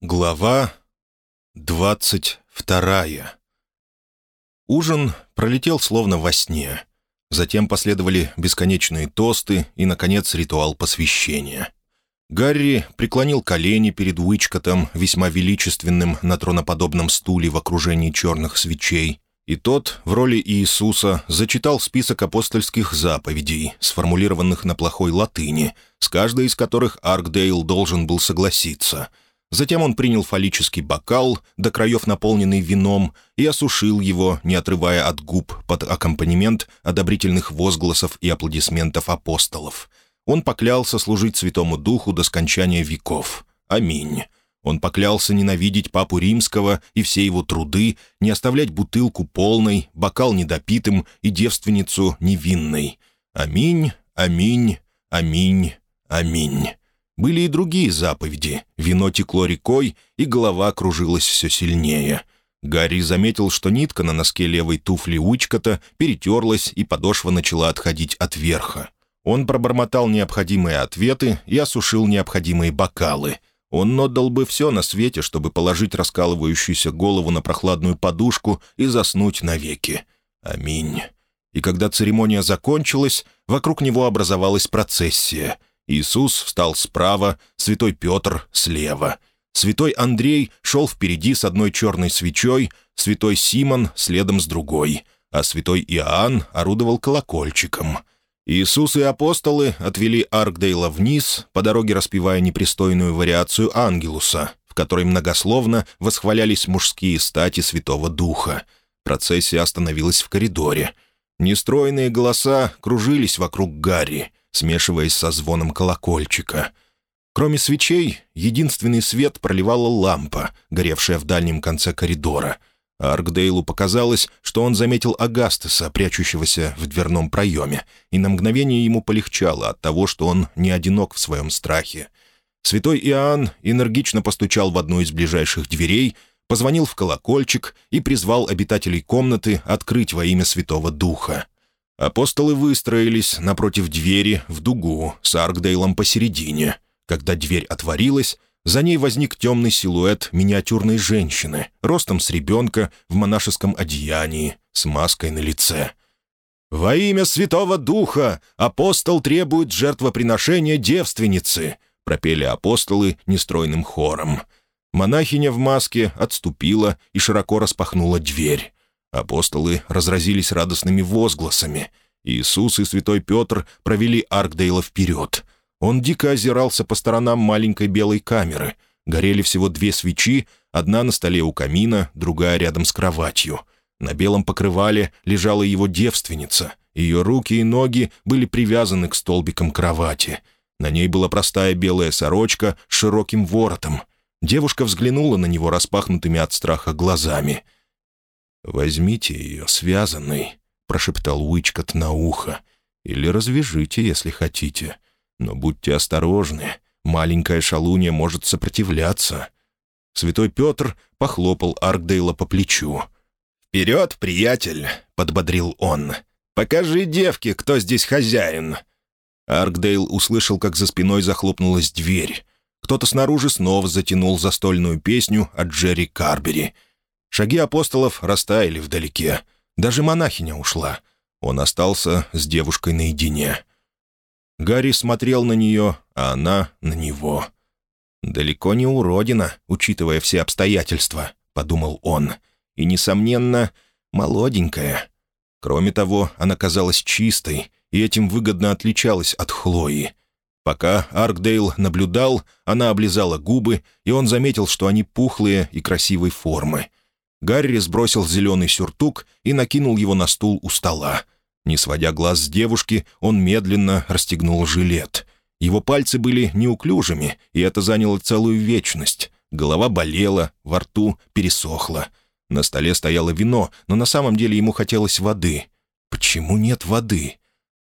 Глава двадцать вторая Ужин пролетел словно во сне. Затем последовали бесконечные тосты и, наконец, ритуал посвящения. Гарри преклонил колени перед Уичкотом, весьма величественным на троноподобном стуле в окружении черных свечей, и тот в роли Иисуса зачитал список апостольских заповедей, сформулированных на плохой латыни, с каждой из которых Аркдейл должен был согласиться — Затем он принял фаллический бокал, до краев наполненный вином, и осушил его, не отрывая от губ, под аккомпанемент одобрительных возгласов и аплодисментов апостолов. Он поклялся служить Святому Духу до скончания веков. Аминь. Он поклялся ненавидеть Папу Римского и все его труды, не оставлять бутылку полной, бокал недопитым и девственницу невинной. Аминь, аминь, аминь, аминь. Были и другие заповеди. Вино текло рекой, и голова кружилась все сильнее. Гарри заметил, что нитка на носке левой туфли Уичкота перетерлась, и подошва начала отходить от верха. Он пробормотал необходимые ответы и осушил необходимые бокалы. Он отдал бы все на свете, чтобы положить раскалывающуюся голову на прохладную подушку и заснуть навеки. Аминь. И когда церемония закончилась, вокруг него образовалась процессия — Иисус встал справа, святой Петр — слева. Святой Андрей шел впереди с одной черной свечой, святой Симон — следом с другой, а святой Иоанн орудовал колокольчиком. Иисус и апостолы отвели Аркдейла вниз, по дороге распевая непристойную вариацию Ангелуса, в которой многословно восхвалялись мужские стати Святого Духа. Процессия остановилась в коридоре. Нестроенные голоса кружились вокруг Гарри — смешиваясь со звоном колокольчика. Кроме свечей, единственный свет проливала лампа, горевшая в дальнем конце коридора. Аркдейлу показалось, что он заметил Агастеса, прячущегося в дверном проеме, и на мгновение ему полегчало от того, что он не одинок в своем страхе. Святой Иоанн энергично постучал в одну из ближайших дверей, позвонил в колокольчик и призвал обитателей комнаты открыть во имя Святого Духа. Апостолы выстроились напротив двери в дугу с Аркдейлом посередине. Когда дверь отворилась, за ней возник темный силуэт миниатюрной женщины, ростом с ребенка в монашеском одеянии, с маской на лице. «Во имя Святого Духа апостол требует жертвоприношения девственницы», пропели апостолы нестройным хором. Монахиня в маске отступила и широко распахнула дверь. Апостолы разразились радостными возгласами. Иисус и святой Петр провели Аркдейла вперед. Он дико озирался по сторонам маленькой белой камеры. Горели всего две свечи, одна на столе у камина, другая рядом с кроватью. На белом покрывале лежала его девственница. Ее руки и ноги были привязаны к столбикам кровати. На ней была простая белая сорочка с широким воротом. Девушка взглянула на него распахнутыми от страха глазами — «Возьмите ее связанной», — прошептал Уичкот на ухо. «Или развяжите, если хотите. Но будьте осторожны, маленькая шалунья может сопротивляться». Святой Петр похлопал Аркдейла по плечу. «Вперед, приятель!» — подбодрил он. «Покажи девке, кто здесь хозяин!» Аркдейл услышал, как за спиной захлопнулась дверь. Кто-то снаружи снова затянул застольную песню от Джерри Карбери — Шаги апостолов растаяли вдалеке. Даже монахиня ушла. Он остался с девушкой наедине. Гарри смотрел на нее, а она — на него. «Далеко не уродина, учитывая все обстоятельства», — подумал он. «И, несомненно, молоденькая». Кроме того, она казалась чистой, и этим выгодно отличалась от Хлои. Пока Аркдейл наблюдал, она облизала губы, и он заметил, что они пухлые и красивой формы. Гарри сбросил зеленый сюртук и накинул его на стул у стола. Не сводя глаз с девушки, он медленно расстегнул жилет. Его пальцы были неуклюжими, и это заняло целую вечность. Голова болела, во рту пересохла. На столе стояло вино, но на самом деле ему хотелось воды. Почему нет воды?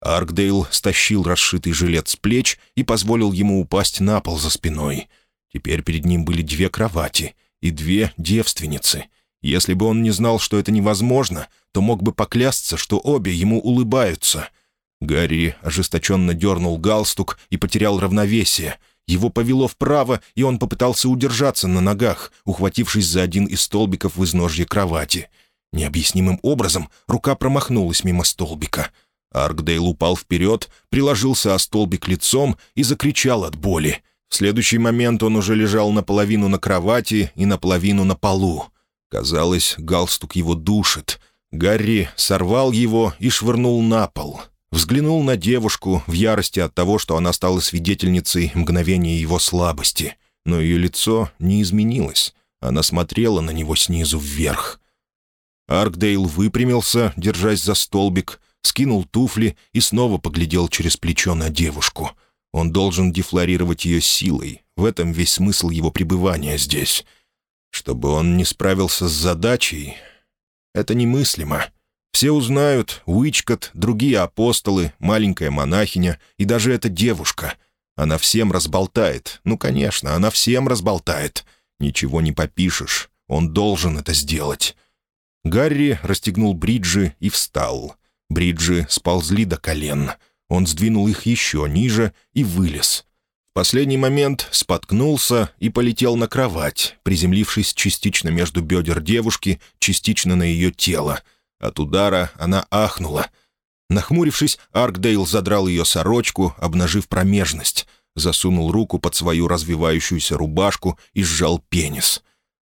Аркдейл стащил расшитый жилет с плеч и позволил ему упасть на пол за спиной. Теперь перед ним были две кровати и две девственницы — если бы он не знал, что это невозможно, то мог бы поклясться, что обе ему улыбаются. Гарри ожесточенно дернул галстук и потерял равновесие. Его повело вправо, и он попытался удержаться на ногах, ухватившись за один из столбиков в изножье кровати. Необъяснимым образом рука промахнулась мимо столбика. Аркдейл упал вперед, приложился о столбик лицом и закричал от боли. В следующий момент он уже лежал наполовину на кровати и наполовину на полу. Казалось, галстук его душит. Гарри сорвал его и швырнул на пол. Взглянул на девушку в ярости от того, что она стала свидетельницей мгновения его слабости. Но ее лицо не изменилось. Она смотрела на него снизу вверх. Аркдейл выпрямился, держась за столбик, скинул туфли и снова поглядел через плечо на девушку. Он должен дефлорировать ее силой. В этом весь смысл его пребывания здесь. Чтобы он не справился с задачей, это немыслимо. Все узнают, Уичкот, другие апостолы, маленькая монахиня и даже эта девушка. Она всем разболтает. Ну, конечно, она всем разболтает. Ничего не попишешь. Он должен это сделать. Гарри расстегнул бриджи и встал. Бриджи сползли до колен. Он сдвинул их еще ниже и вылез. Последний момент споткнулся и полетел на кровать, приземлившись частично между бедер девушки, частично на ее тело — от удара она ахнула. Нахмурившись, Аркдейл задрал ее сорочку, обнажив промежность, засунул руку под свою развивающуюся рубашку и сжал пенис.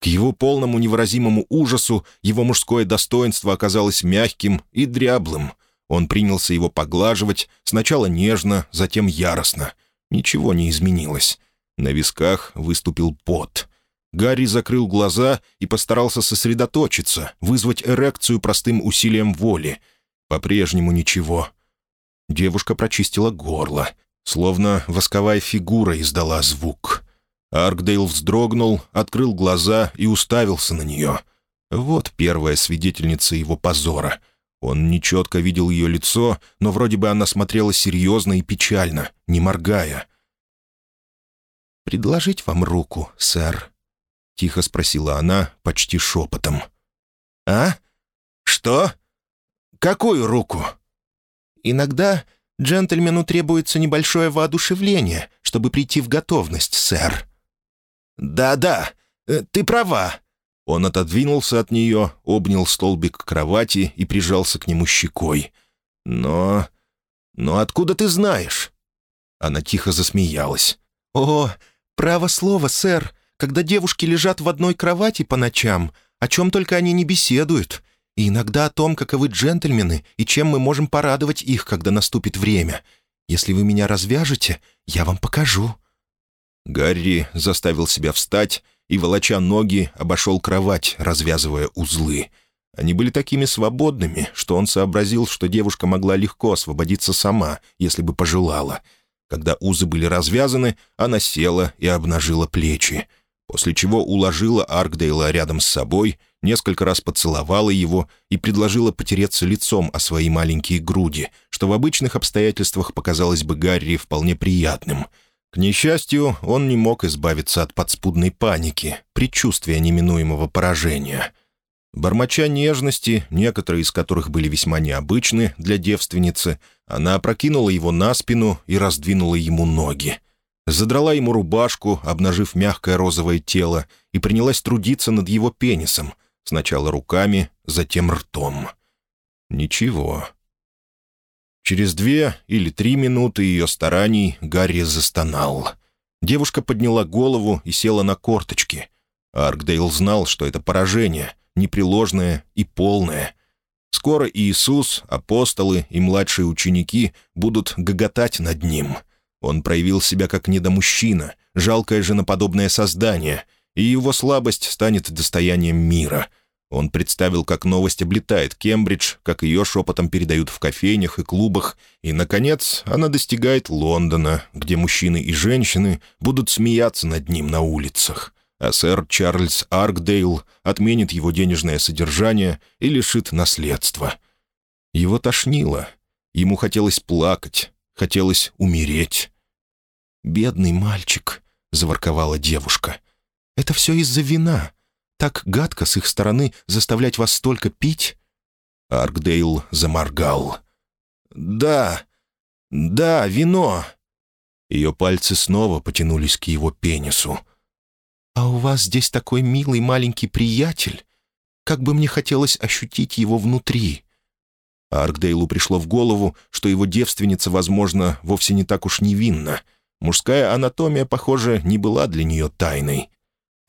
К его полному невыразимому ужасу его мужское достоинство оказалось мягким и дряблым. Он принялся его поглаживать, сначала нежно, затем яростно. Ничего не изменилось. На висках выступил пот. Гарри закрыл глаза и постарался сосредоточиться, вызвать эрекцию простым усилием воли. По-прежнему ничего. Девушка прочистила горло, словно восковая фигура издала звук. Аркдейл вздрогнул, открыл глаза и уставился на нее. Вот первая свидетельница его позора. Он нечетко видел ее лицо, но вроде бы она смотрела серьезно и печально, не моргая. «Предложить вам руку, сэр?» — тихо спросила она, почти шепотом. «А? Что? Какую руку?» «Иногда джентльмену требуется небольшое воодушевление, чтобы прийти в готовность, сэр». «Да-да, э, ты права». Он отодвинулся от нее, обнял столбик кровати и прижался к нему щекой. «Но... но откуда ты знаешь?» Она тихо засмеялась. «О, право слово, сэр, когда девушки лежат в одной кровати по ночам, о чем только они не беседуют, и иногда о том, каковы джентльмены и чем мы можем порадовать их, когда наступит время. Если вы меня развяжете, я вам покажу». Гарри заставил себя встать и, волоча ноги, обошел кровать, развязывая узлы. Они были такими свободными, что он сообразил, что девушка могла легко освободиться сама, если бы пожелала. Когда узы были развязаны, она села и обнажила плечи после чего уложила Аркдейла рядом с собой, несколько раз поцеловала его и предложила потереться лицом о свои маленькие груди, что в обычных обстоятельствах показалось бы Гарри вполне приятным. К несчастью, он не мог избавиться от подспудной паники, предчувствия неминуемого поражения. Бормоча нежности, некоторые из которых были весьма необычны для девственницы, она опрокинула его на спину и раздвинула ему ноги задрала ему рубашку, обнажив мягкое розовое тело, и принялась трудиться над его пенисом, сначала руками, затем ртом. Ничего. Через две или три минуты ее стараний Гарри застонал. Девушка подняла голову и села на корточки. Аркдейл знал, что это поражение, непреложное и полное. Скоро Иисус, апостолы и младшие ученики будут гоготать над ним — он проявил себя как недомужчина, жалкое женоподобное создание, и его слабость станет достоянием мира. Он представил, как новость облетает Кембридж, как ее шепотом передают в кофейнях и клубах, и, наконец, она достигает Лондона, где мужчины и женщины будут смеяться над ним на улицах, а сэр Чарльз Аркдейл отменит его денежное содержание и лишит наследства. Его тошнило. Ему хотелось плакать, хотелось умереть. «Бедный мальчик», — заворковала девушка. «Это все из-за вина. Так гадко с их стороны заставлять вас столько пить». Аркдейл заморгал. «Да, да, вино». Ее пальцы снова потянулись к его пенису. «А у вас здесь такой милый маленький приятель. Как бы мне хотелось ощутить его внутри». Аркдейлу пришло в голову, что его девственница, возможно, вовсе не так уж невинна. Мужская анатомия, похоже, не была для нее тайной.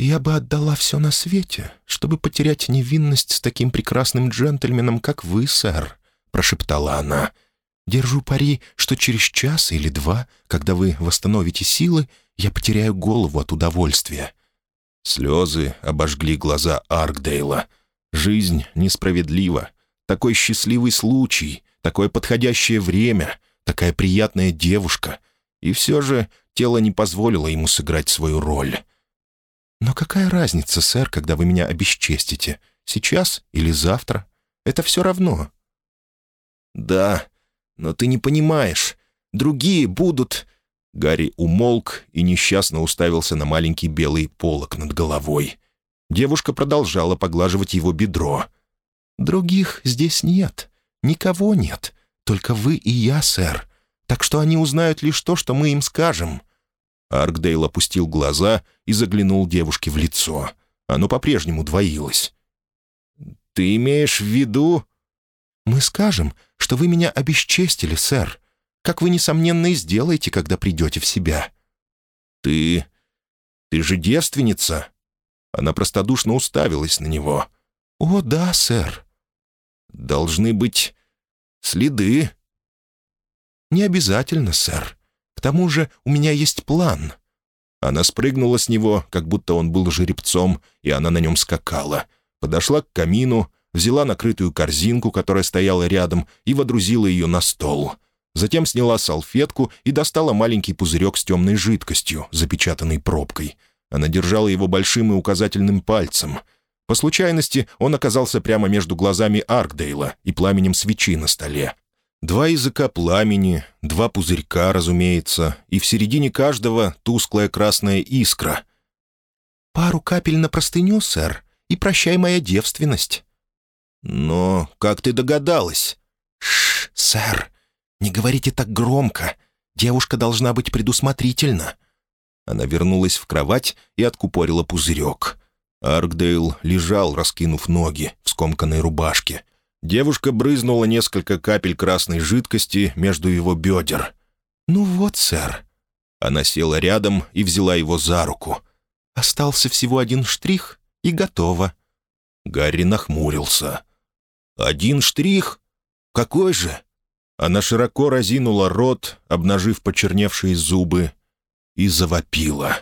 «Я бы отдала все на свете, чтобы потерять невинность с таким прекрасным джентльменом, как вы, сэр», — прошептала она. «Держу пари, что через час или два, когда вы восстановите силы, я потеряю голову от удовольствия». Слезы обожгли глаза Аркдейла. «Жизнь несправедлива. Такой счастливый случай, такое подходящее время, такая приятная девушка. И все же тело не позволило ему сыграть свою роль». «Но какая разница, сэр, когда вы меня обесчестите? Сейчас или завтра? Это все равно». «Да, но ты не понимаешь. Другие будут...» Гарри умолк и несчастно уставился на маленький белый полок над головой. Девушка продолжала поглаживать его бедро. «Других здесь нет. Никого нет. Только вы и я, сэр. Так что они узнают лишь то, что мы им скажем. Аркдейл опустил глаза и заглянул девушке в лицо. Оно по-прежнему двоилось. «Ты имеешь в виду...» «Мы скажем, что вы меня обесчестили, сэр, как вы, несомненно, и сделаете, когда придете в себя». «Ты... ты же девственница?» Она простодушно уставилась на него. «О, да, сэр». «Должны быть следы». «Не обязательно, сэр. К тому же у меня есть план». Она спрыгнула с него, как будто он был жеребцом, и она на нем скакала. Подошла к камину, взяла накрытую корзинку, которая стояла рядом, и водрузила ее на стол. Затем сняла салфетку и достала маленький пузырек с темной жидкостью, запечатанной пробкой. Она держала его большим и указательным пальцем. По случайности он оказался прямо между глазами Аркдейла и пламенем свечи на столе. Два языка пламени, два пузырька, разумеется, и в середине каждого тусклая красная искра. «Пару капель на простыню, сэр, и прощай моя девственность». «Но как ты догадалась?» «Шш, сэр, не говорите так громко. Девушка должна быть предусмотрительна». Она вернулась в кровать и откупорила пузырек. Аркдейл лежал, раскинув ноги в скомканной рубашке. Девушка брызнула несколько капель красной жидкости между его бедер. «Ну вот, сэр». Она села рядом и взяла его за руку. «Остался всего один штрих, и готово». Гарри нахмурился. «Один штрих? Какой же?» Она широко разинула рот, обнажив почерневшие зубы, и завопила.